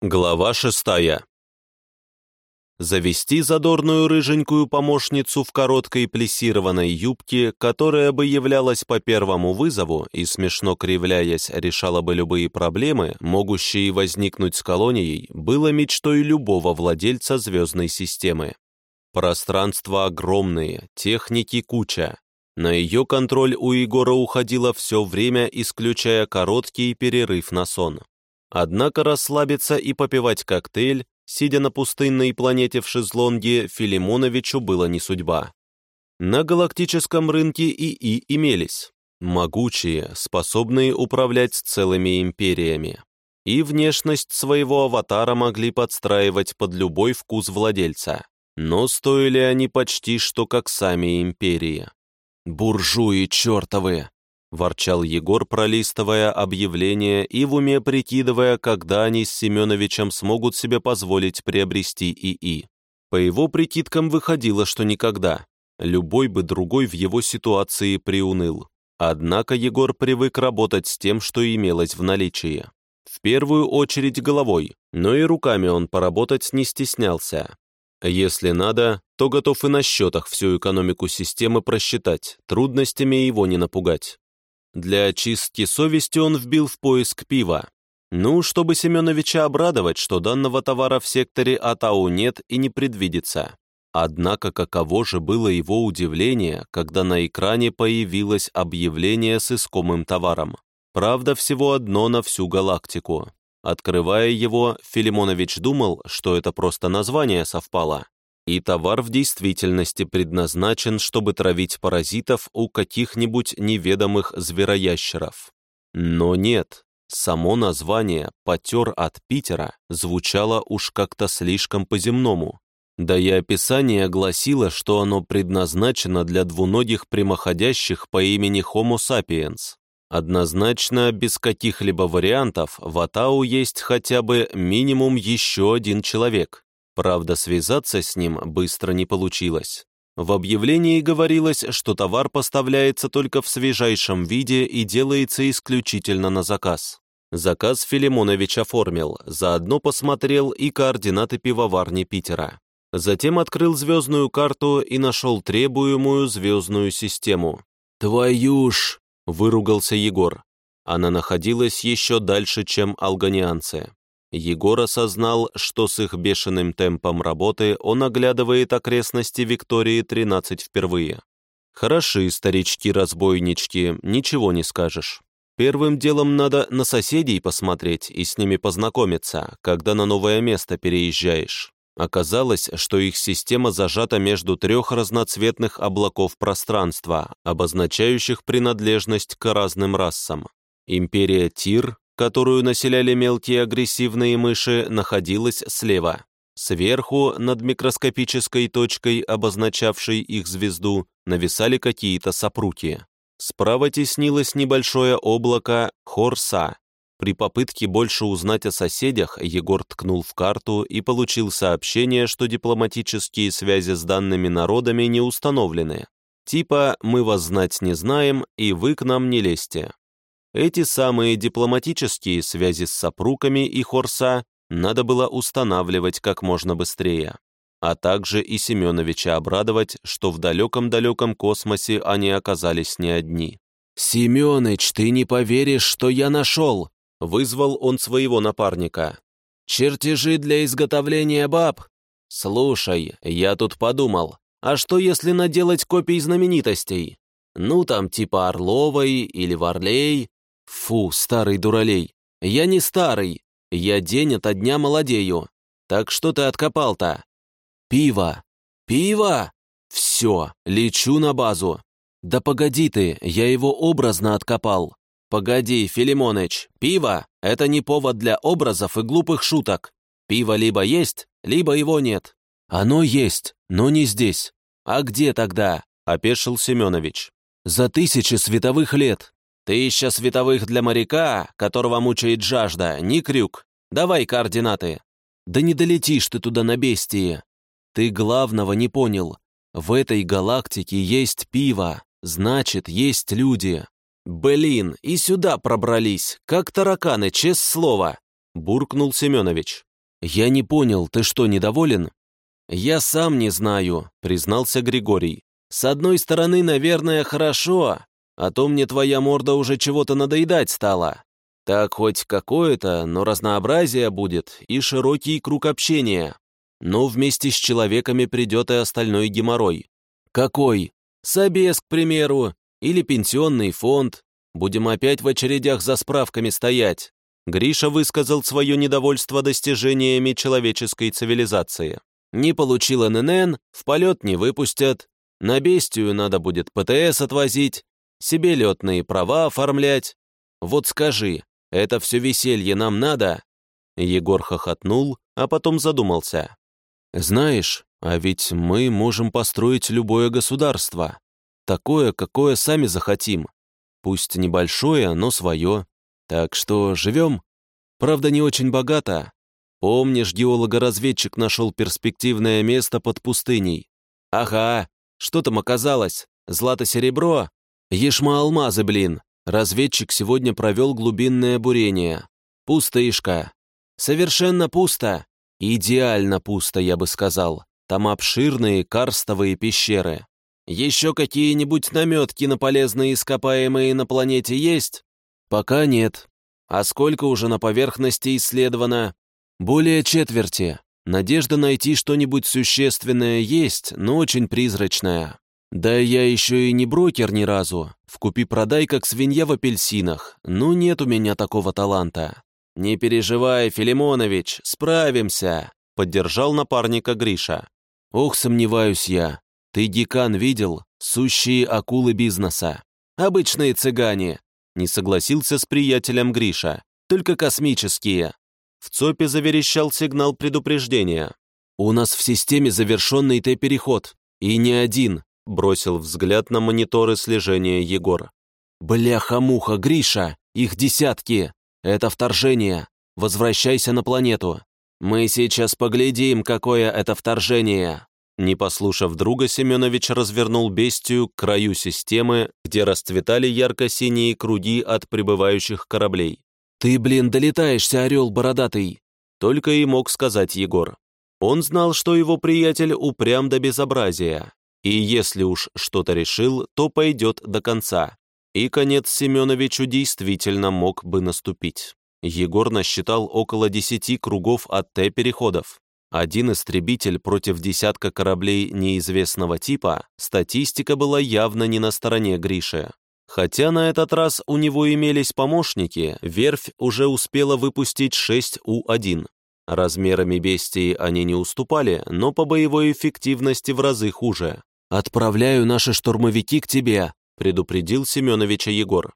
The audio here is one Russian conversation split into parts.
Глава шестая. Завести задорную рыженькую помощницу в короткой плессированной юбке, которая бы являлась по первому вызову и, смешно кривляясь, решала бы любые проблемы, могущие возникнуть с колонией, было мечтой любого владельца звездной системы. Пространства огромные, техники куча. На ее контроль у Егора уходило все время, исключая короткий перерыв на сон. Однако расслабиться и попивать коктейль, сидя на пустынной планете в шезлонге, Филимоновичу было не судьба. На галактическом рынке ИИ имелись. Могучие, способные управлять целыми империями. И внешность своего аватара могли подстраивать под любой вкус владельца. Но стоили они почти что как сами империи. «Буржуи чертовы!» — ворчал Егор, пролистывая объявление и в уме прикидывая, когда они с Семеновичем смогут себе позволить приобрести ИИ. По его прикидкам выходило, что никогда. Любой бы другой в его ситуации приуныл. Однако Егор привык работать с тем, что имелось в наличии. В первую очередь головой, но и руками он поработать не стеснялся. Если надо, то готов и на счетах всю экономику системы просчитать, трудностями его не напугать. Для очистки совести он вбил в поиск пива. Ну, чтобы Семеновича обрадовать, что данного товара в секторе Атау нет и не предвидится. Однако каково же было его удивление, когда на экране появилось объявление с искомым товаром. Правда, всего одно на всю галактику. Открывая его, Филимонович думал, что это просто название совпало и товар в действительности предназначен, чтобы травить паразитов у каких-нибудь неведомых звероящеров. Но нет, само название «потер от Питера» звучало уж как-то слишком по-земному. Да и описание гласило, что оно предназначено для двуногих прямоходящих по имени Homo sapiens. Однозначно, без каких-либо вариантов, в Атау есть хотя бы минимум еще один человек. Правда, связаться с ним быстро не получилось. В объявлении говорилось, что товар поставляется только в свежайшем виде и делается исключительно на заказ. Заказ Филимонович оформил, заодно посмотрел и координаты пивоварни Питера. Затем открыл звездную карту и нашел требуемую звездную систему. «Твою ж!» — выругался Егор. Она находилась еще дальше, чем алганианцы. Егор осознал, что с их бешеным темпом работы он оглядывает окрестности Виктории-13 впервые. Хороши старички-разбойнички, ничего не скажешь. Первым делом надо на соседей посмотреть и с ними познакомиться, когда на новое место переезжаешь. Оказалось, что их система зажата между трех разноцветных облаков пространства, обозначающих принадлежность к разным расам. Империя Тир, которую населяли мелкие агрессивные мыши, находилась слева. Сверху, над микроскопической точкой, обозначавшей их звезду, нависали какие-то сопруки. Справа теснилось небольшое облако Хорса. При попытке больше узнать о соседях, Егор ткнул в карту и получил сообщение, что дипломатические связи с данными народами не установлены. Типа «мы вас знать не знаем, и вы к нам не лезьте». Эти самые дипломатические связи с сопруками и Хорса надо было устанавливать как можно быстрее, а также и Семеновича обрадовать, что в далеком-далеком космосе они оказались не одни. «Семеныч, ты не поверишь, что я нашел!» — вызвал он своего напарника. «Чертежи для изготовления баб? Слушай, я тут подумал, а что если наделать копий знаменитостей? Ну, там типа Орловой или Варлей, Фу, старый дуралей. Я не старый. Я день ото дня молодею. Так что ты откопал-то? Пиво. Пиво? Все, лечу на базу. Да погоди ты, я его образно откопал. Погоди, Филимоныч, пиво — это не повод для образов и глупых шуток. Пиво либо есть, либо его нет. Оно есть, но не здесь. А где тогда? — опешил Семенович. За тысячи световых лет. Тысяча световых для моряка, которого мучает жажда, не крюк. Давай координаты. Да не долетишь ты туда на бестии. Ты главного не понял. В этой галактике есть пиво, значит, есть люди. Блин, и сюда пробрались, как тараканы, честное слово, буркнул Семенович. «Я не понял, ты что, недоволен?» «Я сам не знаю», — признался Григорий. «С одной стороны, наверное, хорошо, а то мне твоя морда уже чего-то надоедать стала. Так хоть какое-то, но разнообразие будет и широкий круг общения. Но вместе с человеками придет и остальной геморрой. Какой? Собес, к примеру, или пенсионный фонд. Будем опять в очередях за справками стоять. Гриша высказал свое недовольство достижениями человеческой цивилизации. Не получил ННН, в полет не выпустят, на бестию надо будет ПТС отвозить, себе летные права оформлять. Вот скажи, это все веселье нам надо?» Егор хохотнул, а потом задумался. «Знаешь, а ведь мы можем построить любое государство. Такое, какое сами захотим. Пусть небольшое, но свое. Так что живем. Правда, не очень богато. Помнишь, геолого-разведчик нашел перспективное место под пустыней? Ага, что там оказалось? Злато-серебро? Ешма-алмазы, блин. Разведчик сегодня провел глубинное бурение. Пустышка. Совершенно пусто. Идеально пусто, я бы сказал. Там обширные карстовые пещеры. Еще какие-нибудь наметки на полезные ископаемые на планете есть? Пока нет. А сколько уже на поверхности исследовано? Более четверти. Надежда найти что-нибудь существенное есть, но очень призрачная. Да я еще и не брокер ни разу. В купи-продай, как свинья в апельсинах. Ну, нет у меня такого таланта. Не переживай, Филимонович, справимся, поддержал напарника Гриша. Ох, сомневаюсь я. Ты декан видел? Сущие акулы бизнеса. Обычные цыгане. Не согласился с приятелем Гриша. Только космические. В ЦОПе заверещал сигнал предупреждения. «У нас в системе завершенный Т-переход. И не один», — бросил взгляд на мониторы слежения Егор. «Бляха-муха, Гриша! Их десятки! Это вторжение! Возвращайся на планету! Мы сейчас поглядим, какое это вторжение!» Не послушав друга, Семенович развернул бестию к краю системы, где расцветали ярко-синие круги от прибывающих кораблей. «Ты, блин, долетаешься, орел бородатый!» Только и мог сказать Егор. Он знал, что его приятель упрям до безобразия, и если уж что-то решил, то пойдет до конца. И конец Семеновичу действительно мог бы наступить. Егор насчитал около десяти кругов от Т-переходов. Один истребитель против десятка кораблей неизвестного типа, статистика была явно не на стороне Гриши. Хотя на этот раз у него имелись помощники, верфь уже успела выпустить 6 У-1. Размерами бестии они не уступали, но по боевой эффективности в разы хуже. «Отправляю наши штурмовики к тебе», — предупредил Семеновича Егор.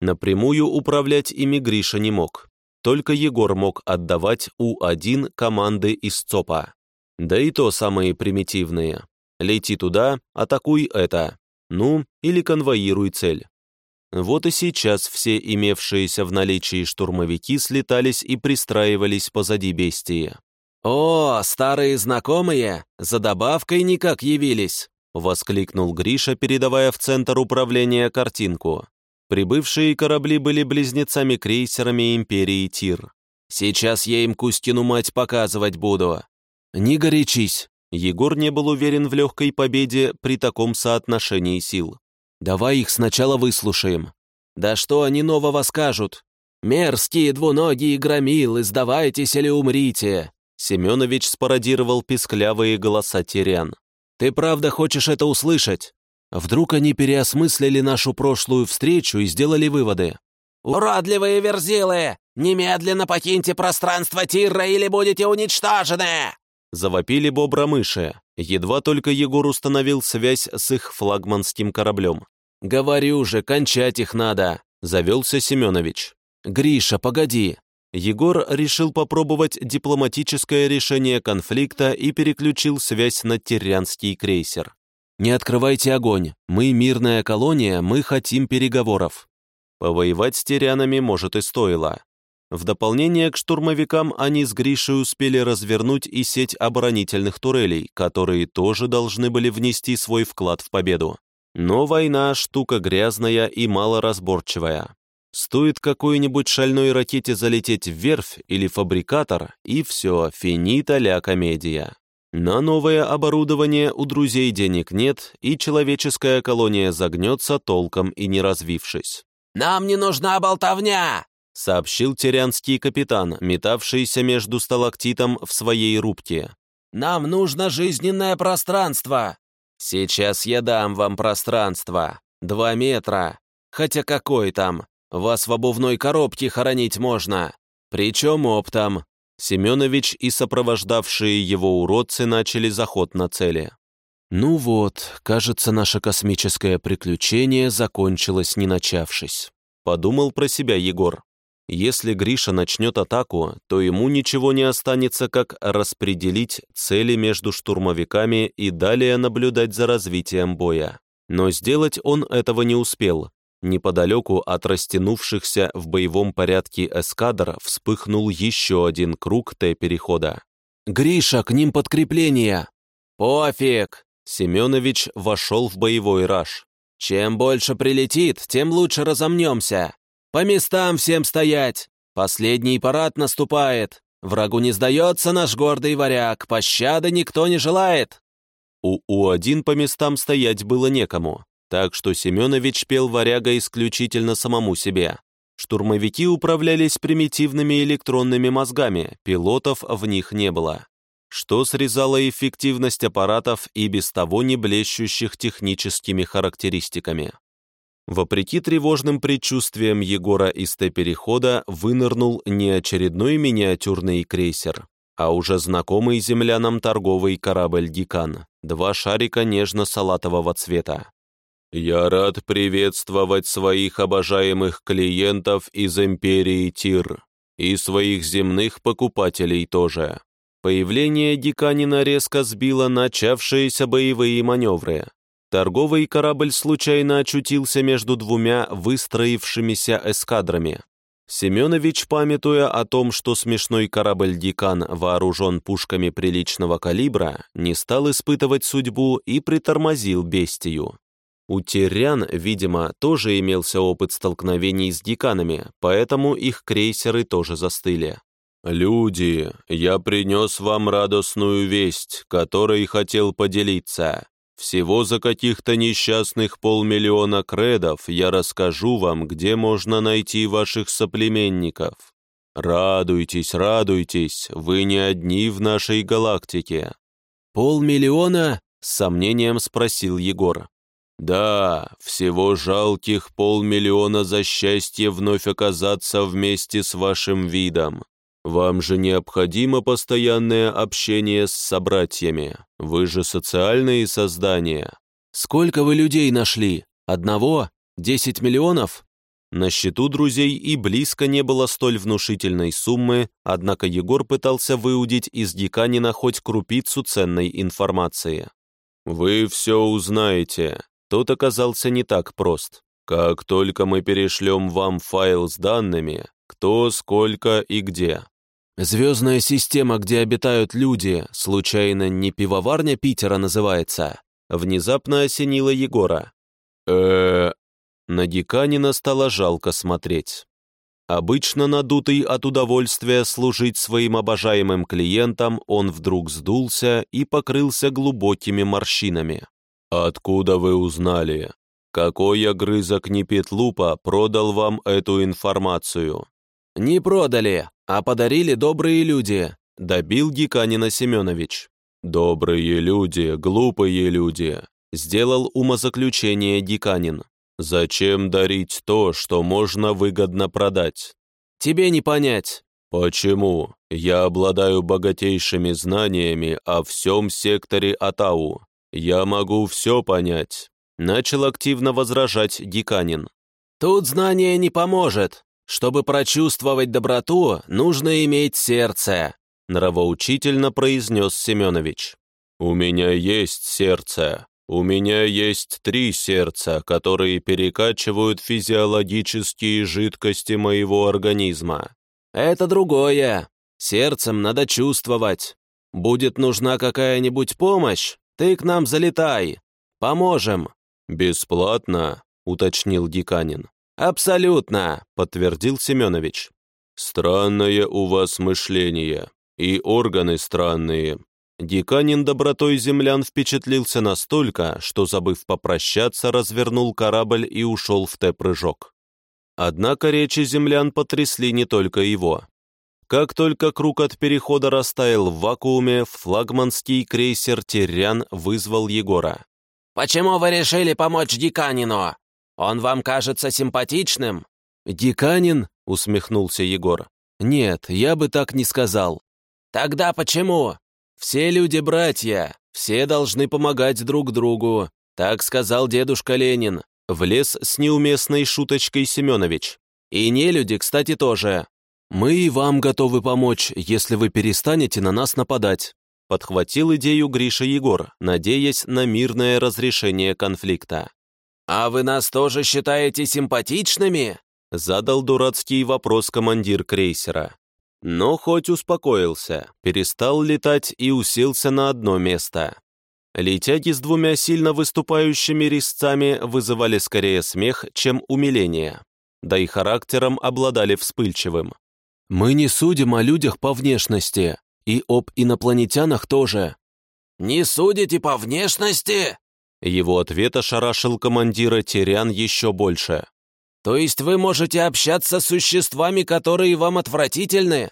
Напрямую управлять ими Гриша не мог. Только Егор мог отдавать У-1 команды из ЦОПа. Да и то самые примитивные. Лети туда, атакуй это. Ну, или конвоируй цель. Вот и сейчас все имевшиеся в наличии штурмовики слетались и пристраивались позади бестии. «О, старые знакомые! За добавкой никак явились!» — воскликнул Гриша, передавая в центр управления картинку. Прибывшие корабли были близнецами-крейсерами Империи Тир. «Сейчас я им Кустину мать показывать буду». «Не горячись!» Егор не был уверен в легкой победе при таком соотношении сил. «Давай их сначала выслушаем». «Да что они нового скажут? Мерзкие двуногие громилы, сдавайтесь или умрите!» Семенович спародировал писклявые голоса терян. «Ты правда хочешь это услышать? Вдруг они переосмыслили нашу прошлую встречу и сделали выводы?» «Уродливые верзилы! Немедленно покиньте пространство Тирра или будете уничтожены!» Завопили бобра-мыши. Едва только Егор установил связь с их флагманским кораблем. «Говорю же, кончать их надо!» — завелся Семенович. «Гриша, погоди!» Егор решил попробовать дипломатическое решение конфликта и переключил связь на Террянский крейсер. «Не открывайте огонь. Мы мирная колония, мы хотим переговоров». Повоевать с Терянами, может, и стоило. В дополнение к штурмовикам они с Гришей успели развернуть и сеть оборонительных турелей, которые тоже должны были внести свой вклад в победу. Но война – штука грязная и малоразборчивая. Стоит какой-нибудь шальной ракете залететь в верфь или фабрикатор, и все, финита ля комедия. На новое оборудование у друзей денег нет, и человеческая колония загнется толком и не развившись. «Нам не нужна болтовня!» сообщил терянский капитан, метавшийся между сталактитом в своей рубке. «Нам нужно жизненное пространство!» «Сейчас я дам вам пространство. Два метра. Хотя какой там? Вас в обувной коробке хоронить можно. Причем оптом». Семенович и сопровождавшие его уродцы начали заход на цели. «Ну вот, кажется, наше космическое приключение закончилось не начавшись», — подумал про себя Егор. Если Гриша начнет атаку, то ему ничего не останется, как распределить цели между штурмовиками и далее наблюдать за развитием боя. Но сделать он этого не успел. Неподалеку от растянувшихся в боевом порядке эскадр вспыхнул еще один круг Т-перехода. «Гриша, к ним подкрепление!» «Пофиг!» Семенович вошел в боевой раж. «Чем больше прилетит, тем лучше разомнемся. По местам всем стоять! Последний парад наступает! Врагу не сдается наш гордый варяг, пощады никто не желает!» У У-1 по местам стоять было некому, так что Семенович пел варяга исключительно самому себе. Штурмовики управлялись примитивными электронными мозгами, пилотов в них не было. Что срезало эффективность аппаратов и без того не блещущих техническими характеристиками. Вопреки тревожным предчувствиям Егора из Т-перехода вынырнул не очередной миниатюрный крейсер, а уже знакомый землянам торговый корабль «Дикан», два шарика нежно-салатового цвета. «Я рад приветствовать своих обожаемых клиентов из империи Тир и своих земных покупателей тоже». Появление Диканина резко сбило начавшиеся боевые маневры, торговый корабль случайно очутился между двумя выстроившимися эскадрами. Семенович, памятуя о том, что смешной корабль «Дикан» вооружен пушками приличного калибра, не стал испытывать судьбу и притормозил бестию. У терян, видимо, тоже имелся опыт столкновений с диканами, поэтому их крейсеры тоже застыли. «Люди, я принес вам радостную весть, которой хотел поделиться. Всего за каких-то несчастных полмиллиона кредов я расскажу вам, где можно найти ваших соплеменников. Радуйтесь, радуйтесь, вы не одни в нашей галактике». «Полмиллиона?» — с сомнением спросил Егор. «Да, всего жалких полмиллиона за счастье вновь оказаться вместе с вашим видом. Вам же необходимо постоянное общение с собратьями. Вы же социальные создания. Сколько вы людей нашли? Одного? Десять миллионов? На счету друзей и близко не было столь внушительной суммы, однако Егор пытался выудить из Диканина хоть крупицу ценной информации. «Вы все узнаете». Тот оказался не так прост. «Как только мы перешлем вам файл с данными, кто, сколько и где. Звездная система, где обитают люди, случайно не пивоварня Питера называется? Внезапно осенила Егора. э На Диканина стало жалко смотреть. Обычно надутый от удовольствия служить своим обожаемым клиентам, он вдруг сдулся и покрылся глубокими морщинами. «Откуда вы узнали? Какой огрызок Непетлупа продал вам эту информацию?» «Не продали, а подарили добрые люди», — добил Гиканина Семенович. «Добрые люди, глупые люди», — сделал умозаключение Диканин. «Зачем дарить то, что можно выгодно продать?» «Тебе не понять». «Почему? Я обладаю богатейшими знаниями о всем секторе Атау. Я могу все понять», — начал активно возражать Диканин. «Тут знание не поможет. Чтобы прочувствовать доброту, нужно иметь сердце», нравоучительно произнес Семенович. «У меня есть сердце. У меня есть три сердца, которые перекачивают физиологические жидкости моего организма. Это другое. Сердцем надо чувствовать. Будет нужна какая-нибудь помощь, ты к нам залетай. Поможем». «Бесплатно», — уточнил Диканин. «Абсолютно», — подтвердил Семенович. «Странное у вас мышление. И органы странные». Диканин добротой землян впечатлился настолько, что, забыв попрощаться, развернул корабль и ушел в Т-прыжок. Однако речи землян потрясли не только его. Как только круг от перехода растаял в вакууме, флагманский крейсер «Терян» вызвал Егора. «Почему вы решили помочь Диканину? Он вам кажется симпатичным?» «Диканин?» — усмехнулся Егор. «Нет, я бы так не сказал». «Тогда почему?» «Все люди братья, все должны помогать друг другу», так сказал дедушка Ленин. Влез с неуместной шуточкой Семенович. И не люди, кстати, тоже. Мы и вам готовы помочь, если вы перестанете на нас нападать. Подхватил идею Гриша Егор, надеясь на мирное разрешение конфликта. «А вы нас тоже считаете симпатичными?» Задал дурацкий вопрос командир крейсера. Но хоть успокоился, перестал летать и уселся на одно место. Летяги с двумя сильно выступающими резцами вызывали скорее смех, чем умиление. Да и характером обладали вспыльчивым. «Мы не судим о людях по внешности, и об инопланетянах тоже». «Не судите по внешности?» Его ответ ошарашил командира Терян еще больше. «То есть вы можете общаться с существами, которые вам отвратительны?»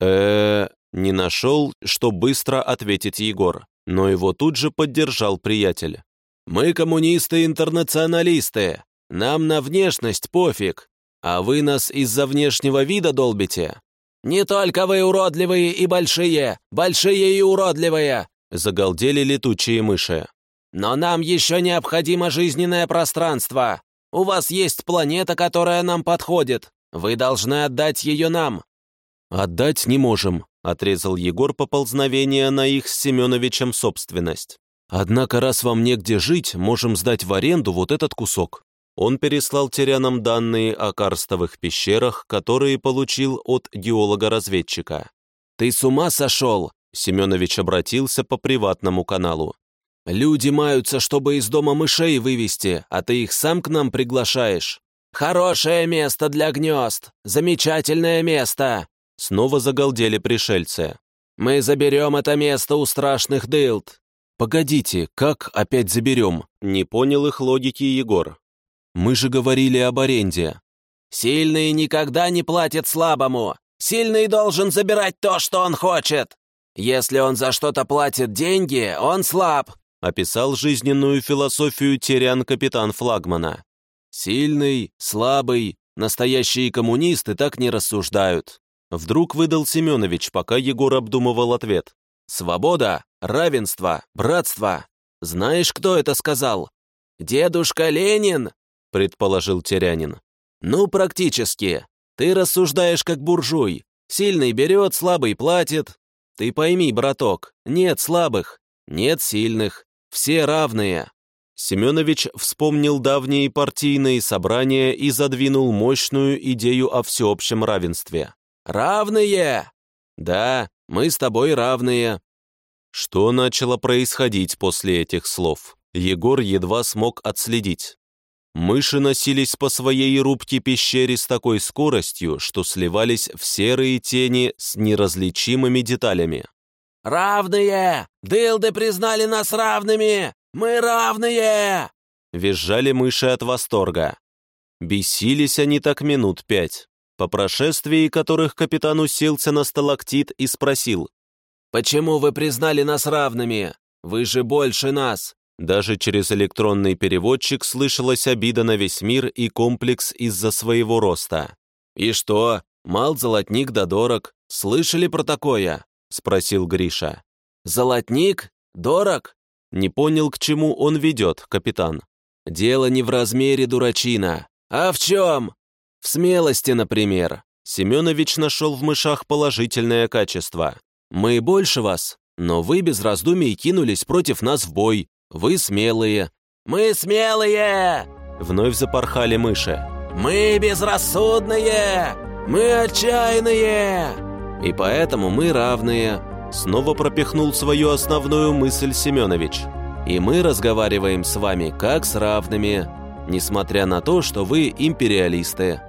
э не нашел, что быстро ответить Егор но его тут же поддержал приятель. «Мы коммунисты-интернационалисты. Нам на внешность пофиг. А вы нас из-за внешнего вида долбите?» «Не только вы уродливые и большие, большие и уродливые!» Загалдели летучие мыши. «Но нам еще необходимо жизненное пространство. У вас есть планета, которая нам подходит. Вы должны отдать ее нам». «Отдать не можем отрезал Егор поползновение на их с Семеновичем собственность. «Однако, раз вам негде жить, можем сдать в аренду вот этот кусок». Он переслал терянам данные о карстовых пещерах, которые получил от геолога-разведчика. «Ты с ума сошел?» — Семенович обратился по приватному каналу. «Люди маются, чтобы из дома мышей вывести, а ты их сам к нам приглашаешь». «Хорошее место для гнезд! Замечательное место!» Снова загалдели пришельцы. «Мы заберем это место у страшных дылд!» «Погодите, как опять заберем?» Не понял их логики Егор. «Мы же говорили об аренде». «Сильный никогда не платит слабому. Сильный должен забирать то, что он хочет. Если он за что-то платит деньги, он слаб», описал жизненную философию Терян капитан флагмана. «Сильный, слабый, настоящие коммунисты так не рассуждают. Вдруг выдал Семенович, пока Егор обдумывал ответ. «Свобода, равенство, братство. Знаешь, кто это сказал?» «Дедушка Ленин», — предположил Терянин. «Ну, практически. Ты рассуждаешь как буржуй. Сильный берет, слабый платит. Ты пойми, браток, нет слабых, нет сильных, все равные». Семенович вспомнил давние партийные собрания и задвинул мощную идею о всеобщем равенстве. «Равные!» «Да, мы с тобой равные». Что начало происходить после этих слов? Егор едва смог отследить. Мыши носились по своей рубке пещере с такой скоростью, что сливались в серые тени с неразличимыми деталями. «Равные! Дылды признали нас равными! Мы равные!» Визжали мыши от восторга. Бесились они так минут пять по прошествии которых капитан уселся на сталактит и спросил, «Почему вы признали нас равными? Вы же больше нас!» Даже через электронный переводчик слышалась обида на весь мир и комплекс из-за своего роста. «И что, мал золотник да дорог? Слышали про такое?» — спросил Гриша. «Золотник? Дорог?» Не понял, к чему он ведет, капитан. «Дело не в размере, дурачина. А в чем?» В смелости, например. Семенович нашел в мышах положительное качество. Мы больше вас, но вы без раздумий кинулись против нас в бой. Вы смелые. Мы смелые! Вновь запорхали мыши. Мы безрассудные! Мы отчаянные! И поэтому мы равные. Снова пропихнул свою основную мысль Семенович. И мы разговариваем с вами как с равными. несмотря на то, что вы империалисты.